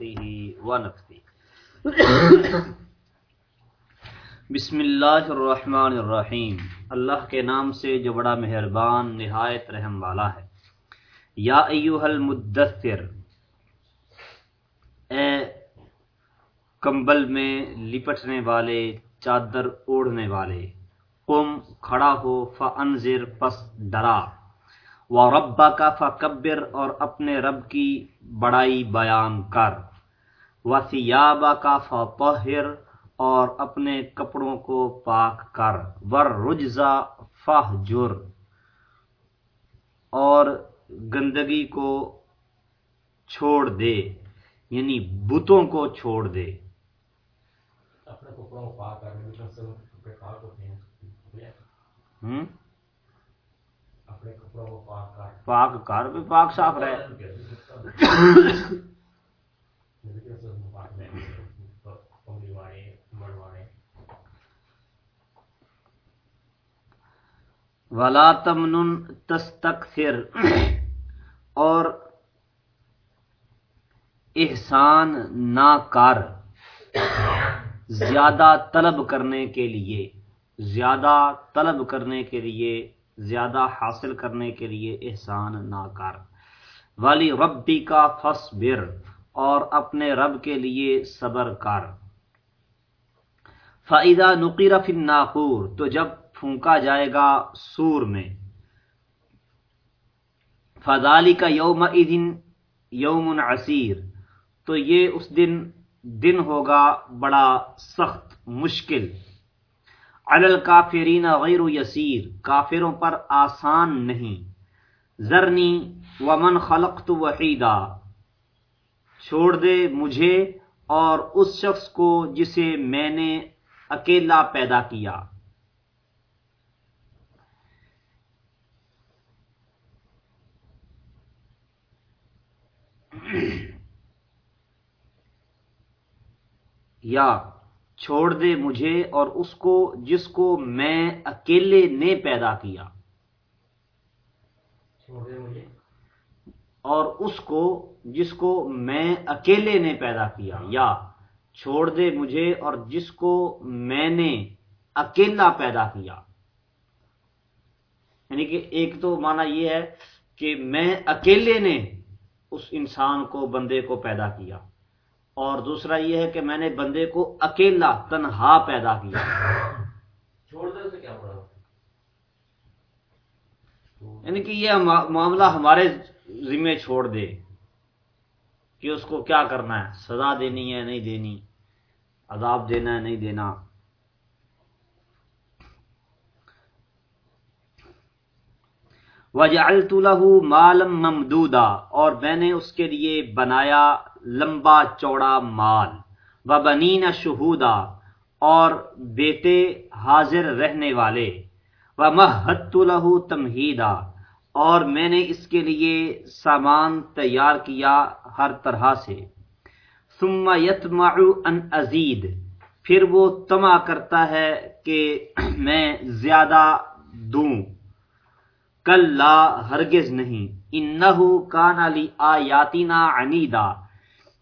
ونفخه ونفثه بسم اللہ الرحمن الرحیم۔ اللہ کے نام سے جو بڑا مہربان، نہایت رحم والا ہے۔ یا ایوہ المدثر، اے کمبل میں لپٹنے والے، چادر اوڑھنے والے، قم کھڑا ہو، فانذر، پس ڈرا۔ و ربا کا فکبر اور اپنے رب کی بڑائی بیان کر۔ و سیابا کا فطہر اور اپنے کپڑوں کو پاک کر۔ ور رجزا فہ جر اور گندگی کو چھوڑ دے یعنی بتوں کو چھوڑ دے۔ کپڑوں کو پاک؟ اپنے کپڑوں کو پاک کر۔ پاک کر بھی پاک صاف رہے۔ ولا تمنن تستکثر اور احسان نہ کر۔ زیادہ طلب کرنے کے لیے، زیادہ طلب کرنے کے لیے، زیادہ حاصل کرنے کے لیے احسان نہ کر۔ والی ربی کا فصبر اور اپنے رب کے لیے صبر کر۔ فائدہ نقیر فی الناقور، تو جب پھونکا جائے گا سور میں۔ فضالی کا یوم دن یوم عسیر تو یہ اس دن دن ہوگا بڑا سخت، مشکل۔ علل کافرین غیر یسیر کافروں پر آسان نہیں۔ زرنی ومن خلقت وحیدہ چھوڑ دے مجھے اور اس شخص کو جسے میں نے اکیلا پیدا کیا۔ یا چھوڑ دے مجھے اور اس کو جس کو میں اکیلے نے پیدا کیا۔ اور اس کو جس کو میں اکیلے نے پیدا کیا یا چھوڑ دے مجھے اور جس کو میں نے اکیلا پیدا کیا۔ یعنی کہ ایک تو مانا یہ ہے کہ میں اکیلے نے اس انسان کو بندے کو پیدا کیا۔ اور دوسرا یہ ہے کہ میں نے بندے کو اکیلا تنہا پیدا کیا۔ چھوڑ دے کیا یعنی کہ یہ معاملہ ہمارے ذمے چھوڑ دے کہ اس کو کیا کرنا ہے؟ سزا دینی ہے، نہیں دینی؟ عذاب دینا ہے، نہیں دینا؟ وجعلت له مالا ممدودا، اور میں نے اس کے لیے بنایا لمبا چوڑا مال و بنین شہودا، اور بیٹے حاضر رہنے والے و مہت له تمہیدا اور میں نے اس کے لیے سامان تیار کیا ہر طرح سے۔ ثم یتمع ان ازید۔ پھر وہ تما کرتا ہے کہ میں زیادہ دوں۔ کل لا ہرگز نہیں۔ انہو کان علی آیاتنا عنیدا۔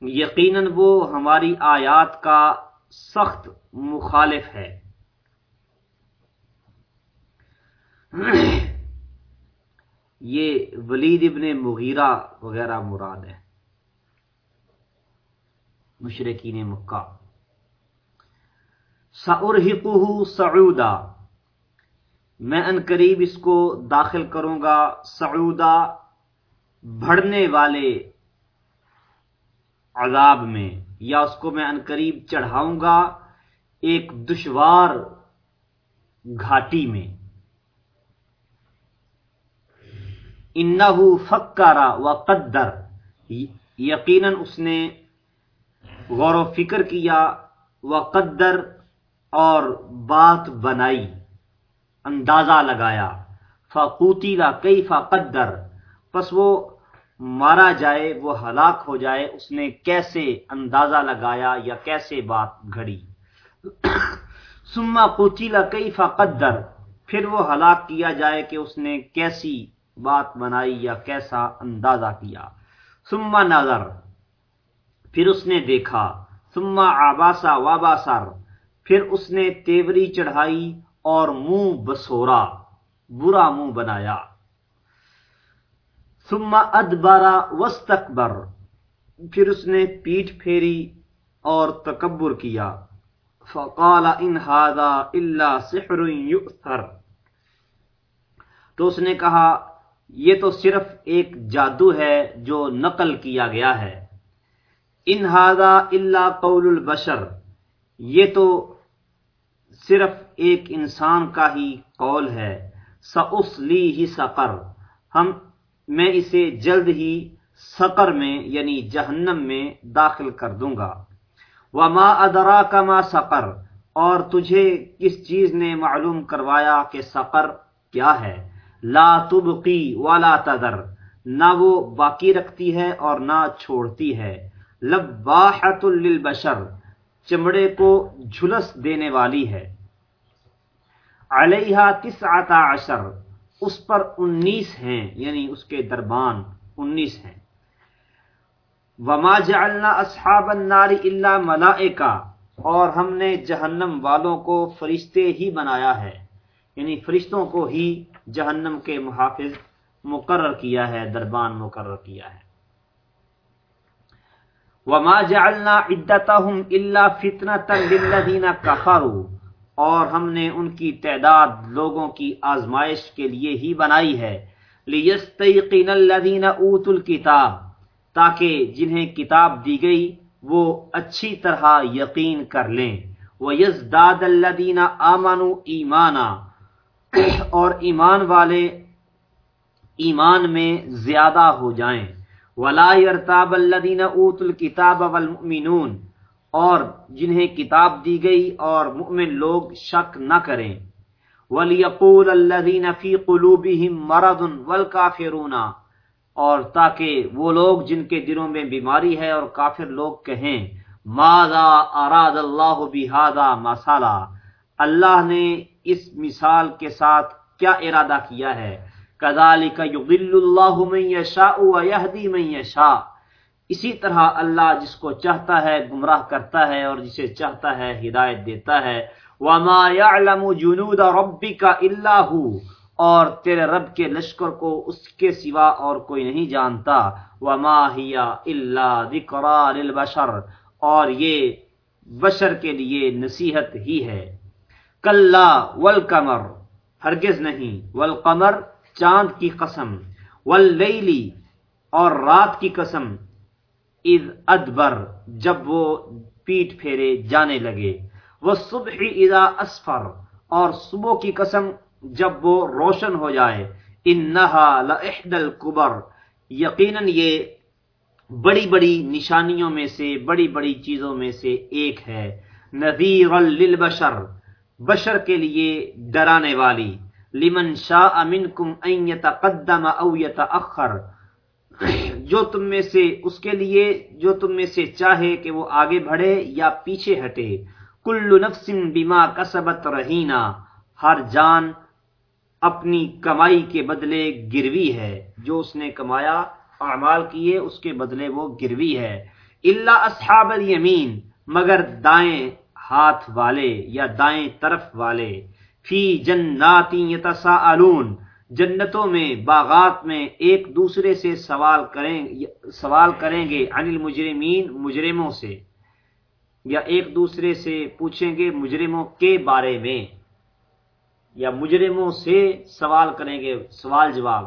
یقیناً وہ ہماری آیات کا سخت مخالف ہے۔ یہ ولید ابن مغیرہ وغیرہ مراد ہے۔ مشرقین مکہ۔ سأرہقہ سعودا۔ میں ان قریب اس کو داخل کروں گا سعودا بڑھنے والے عذاب میں، یا اس کو میں ان قریب چڑھاؤں گا ایک دشوار گھاٹی میں۔ انہو فکارا و قدر۔ یقیناً اس نے غور و فکر کیا، و قدر اور بات بنائی، اندازہ لگایا۔ فقوتیلا کئی فقدر پس وہ مارا جائے، وہ ہلاک ہو جائے، اس نے کیسے اندازہ لگایا یا کیسے بات گھڑی؟ سما قوتیلا کئی فقدر پھر وہ ہلاک کیا جائے کہ اس نے کیسی بات بنائی یا کیسا اندازہ کیا۔ سما نظر، پھر اس نے دیکھا۔ ثم آباسا واباسر، پھر اس نے تیوری چڑھائی اور منہ بسورا، برا منہ بنایا۔ ثم ادبارا وستکبر پھر اس نے پیٹ پھیری اور تکبر کیا۔ فقال ان هذا الا سحر يؤثر تو اس نے کہا یہ تو صرف ایک جادو ہے جو نقل کیا گیا ہے۔ ان هذا الا قول البشر۔ یہ تو صرف ایک انسان کا ہی قول ہے۔ سأصلی ہی سقر۔ ہم میں اسے جلد ہی سقر میں یعنی جہنم میں داخل کر دوں گا۔ وما ادرا کما سقر۔ اور تجھے کس چیز نے معلوم کروایا کہ سقر کیا ہے؟ لا تبقی ولا تذر، نہ وہ باقی رکھتی ہے اور نہ چھوڑتی ہے۔ لباحت للبشر، چمڑے کو جھلس دینے والی ہے۔ علیہ تسعة عشر، اس پر انیس ہیں یعنی اس کے دربان انیس ہیں۔ وما جعلنا اصحاب النار الا ملائکہ، اور ہم نے جہنم والوں کو فرشتے ہی بنایا ہے یعنی فرشتوں کو ہی جہنم کے محافظ مقرر کیا ہے، دربان مقرر کیا ہے۔ وما جعلنا عدتهم الا فتنة للذین کفروا اور ہم نے ان کی تعداد لوگوں کی آزمائش کے لیے ہی بنائی ہے۔ لیستیقن الذین اوتوا الکتاب تاکہ جنہیں کتاب دی گئی، وہ اچھی طرح یقین کر لیں۔ وَيَزْدَادَ الَّذِينَ آمَنُوا ایمانا اور ایمان والے ایمان میں زیادہ ہو جائیں۔ وَلَا يَرْتَابَ الَّذِينَ أُوتُوا الْكِتَابَ وَالْمُؤْمِنُونَ اور جنہیں کتاب دی گئی اور مؤمن لوگ شک نہ کریں۔ وَلْيَقُولَ الَّذِينَ فِي قُلُوبِهِمْ مَرَضٌ وَالْكَافِرُونَ اور تاکہ وہ لوگ جن کے دلوں میں بیماری ہے اور کافر لوگ کہیں، ماذا اراد اللہ بہذا مسالہ اللہ نے اس مثال کے ساتھ کیا ارادہ کیا ہے؟ کذالک یضل اللہ من یشاء ویہدی من یشاء۔ اسی طرح اللہ جس کو چاہتا ہے گمراہ کرتا ہے اور جسے چاہتا ہے ہدایت دیتا ہے۔ وما يعلم جنود ربك الا هو۔ اور تیرے رب کے لشکر کو اس کے سوا اور کوئی نہیں جانتا۔ وما هي الا ذکرى للبشر۔ اور یہ بشر کے لیے نصیحت ہی ہے۔ کلا والقمر، ہرگز نہیں، والقمر چاند کی قسم واللیلی اور رات کی قسم، اذ ادبر جب وہ پیٹ پھیرے جانے لگے وہ صبح اذا اسفر، اور صبح کی قسم جب وہ روشن ہو جائے، انہا لحد القبر یقیناً یہ بڑی بڑی نشانیوں میں سے، بڑی بڑی چیزوں میں سے ایک ہے نذیر للبشر بشر کے لیے ڈرانے والی۔ لمن شاء منکم ان یتقدم او یتاخر جو تم میں سے اس کے لیے، جو تم میں سے چاہے کہ وہ آگے بڑھے یا پیچھے ہٹے۔ کل نفس بما کسبت رہینا۔ ہر جان اپنی کمائی کے بدلے گروی ہے۔ جو اس نے کمایا، اعمال کیے، اس کے بدلے وہ گروی ہے۔ اللہ اصحاب الیمین۔ مگر دائیں ہاتھ والے یا دائیں طرف والے۔ فی جناتی یتساءلون، جنتوں میں، باغات میں ایک دوسرے سے سوال کریں سوال کریں گے عن المجرمین، مجرموں سے۔ یا ایک دوسرے سے پوچھیں گے مجرموں کے بارے میں۔ یا مجرموں سے سوال کریں گے سوال جواب۔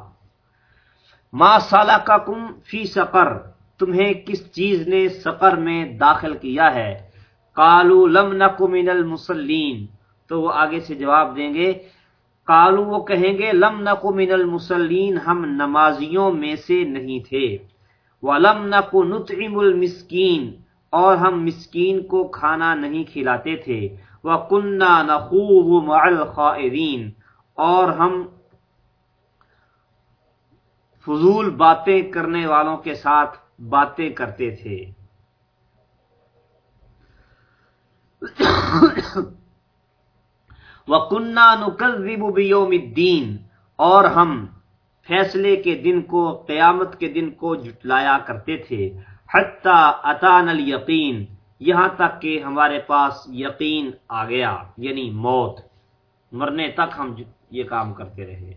ما سالہ کا کم فی سفر تمہیں کس چیز نے سفر میں داخل کیا ہے؟ کالو لم نکو من المسلین تو وہ آگے سے جواب دیں گے کالو وہ کہیں گے، لم نقو من المسلین ہم نمازیوں میں سے نہیں تھے۔ ولم نقو نطعم المسکین، اور ہم مسکین کو کھانا نہیں کھلاتے تھے۔ وَكُنَّا نَخُوهُ مَعَ الْخَائِرِينَ اور ہم فضول باتیں کرنے والوں کے ساتھ باتیں کرتے تھے۔ وَقُنَّا نُكَذِّبُ بِيَوْمِ الدِّينِ اور ہم فیصلے کے دن کو، قیامت کے دن کو جٹلایا کرتے تھے۔ حتی اتان الیقین یہاں تک کہ ہمارے پاس یقین آ گیا یعنی موت۔ مرنے تک ہم یہ کام کرتے رہے۔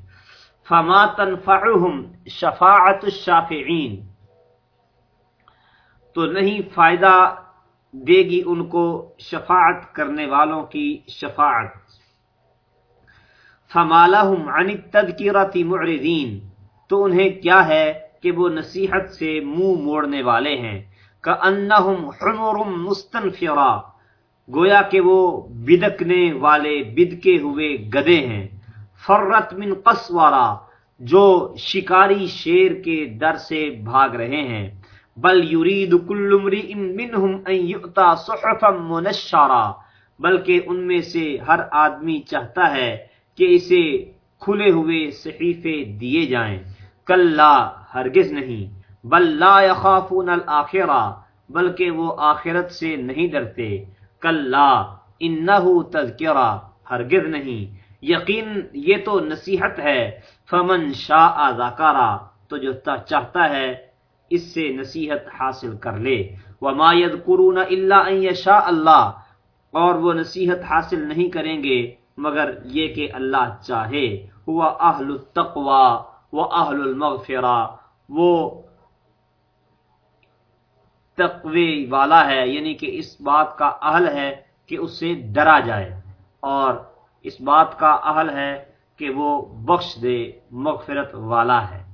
فما تنفعهم شفاعت الشافعین تو نہیں فائدہ دے گی ان کو شفاعت کرنے والوں کی شفاعت۔ فمالہم عن التذکرۃ معرضین تو انہیں کیا ہے کہ وہ نصیحت سے منہ موڑنے والے ہیں۔ کانہم حمر مستنفرا گویا کہ وہ بدکنے والے، بدکے ہوئے گدے ہیں۔ فرت من قسوارا جو شکاری شیر کے در سے بھاگ رہے ہیں۔ بل یرید کل امرئ منہم ان یؤتا صحفا منشرا، بلکہ ان میں سے ہر آدمی چاہتا ہے کہ اسے کھلے ہوئے صحیفے دیے جائیں۔ کلا، ہرگز نہیں۔ بل لا يخافون الاخرہ، بلکہ وہ آخرت سے نہیں ڈرتے۔ کلا، انہو تذکرہ، ہرگز نہیں۔ یقین، یہ تو نصیحت ہے۔ فمن شاء ذکرہ، تو جو چاہتا ہے اس سے نصیحت حاصل کر لے۔ وما يذكرون الا ان يشاء اللہ اور وہ نصیحت حاصل نہیں کریں گے مگر یہ کہ اللہ چاہے۔ ہوا اہل التقوی و اہل المغفرہ وہ تقوی والا ہے یعنی کہ اس بات کا اہل ہے کہ اس سے ڈرا جائے۔ اور اس بات کا اہل ہے کہ وہ بخش دے، مغفرت والا ہے۔